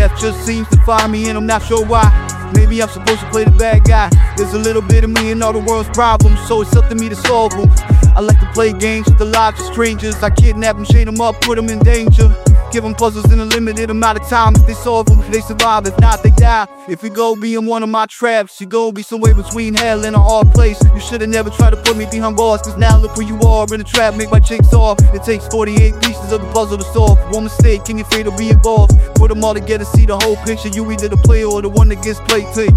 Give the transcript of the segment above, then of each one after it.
Death just seems to find me, and I'm not sure why. Maybe I'm supposed to play the bad guy. There's a little bit of me in all the world's problems, so it's up to me to solve them. I like to play games with the lives of strangers. I kidnap them, chain them up, put them in danger. Give them puzzles in a limited amount of time. If they solve them, they survive. If not, they die. If you go be in one of my traps, you go be somewhere between hell and a hard place. You should've never tried to put me behind bars, cause now look where you are in a trap. Make my chicks off. It takes 48 pieces of the puzzle to solve. One mistake, can you fail to be involved? Put them all together, see the whole picture. You either the player or the one that gets played. Take.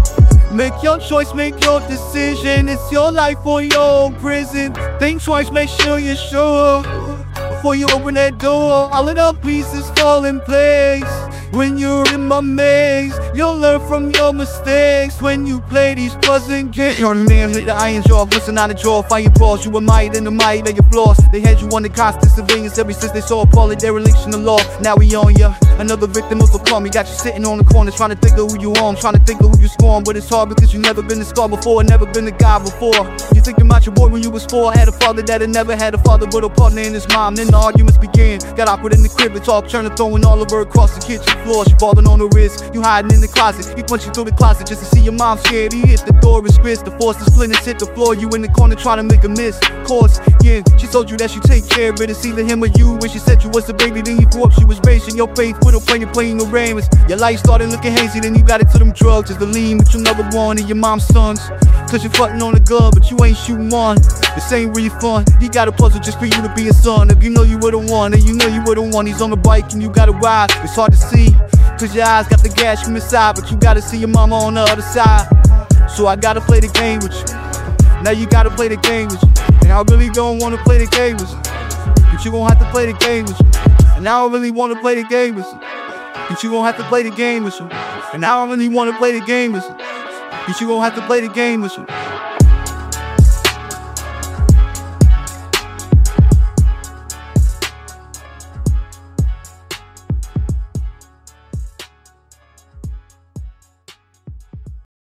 Make your choice, make your decision. It's your life or your own prison. Think twice, make sure you're sure. Before you open that door, all of the pieces fall in place. When you're in my maze, you'll learn from your mistakes. When you play these buzzing games, your man hit the iron jaw, listen on the jaw, fire balls. You a might in the might of your flaws. They had you under constant surveillance ever since they saw a Paul dereliction of law. Now we on ya, another victim of a crime. Got you sitting on the corner trying to think of who you on, trying to think of who you scorn. But it's hard because you never been a star before, never been a guy before. You thinking about your boy when you was four, had a father that had never had a father, but a partner in his mom. Then the arguments began. Got awkward in the crib and talk, turning throwing all over across the kitchen floor. She falling on the wrist, you hiding in the closet. You through the closet just to see your mom scared. He hit the door and squeeze the force, the splinters hit the floor. You in the corner trying to make a miss. Course, yeah, she told you that she take care of it. It's either him or you. When she said you was a baby, then you grew up, she was raised in your faith with her playing, playing the rains. Your life started looking hazy, then you got into them drugs. It's the lean, but you never want in your mom's sons. Cause you're fucking on the gun, but you ain't shooting one. This ain't really fun. He got a puzzle just for you to be a son. If you know you would've won, and you know you would've won, he's on the bike and you gotta ride. It's hard to see, cause your eyes got the gas from inside, but you gotta see your mama on the other side. So I gotta play the game with you. Now you gotta play the game with you. And I really don't wanna play the game with you. But you gon' have to play the game with you. And I don't really wanna play the game with you. But you gon' have to play the game with you. And I don't really wanna play the game with you. But you gonna have to play the game with some